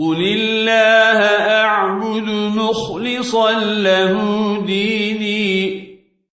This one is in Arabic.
قل الله أعبد مخلصا له ديني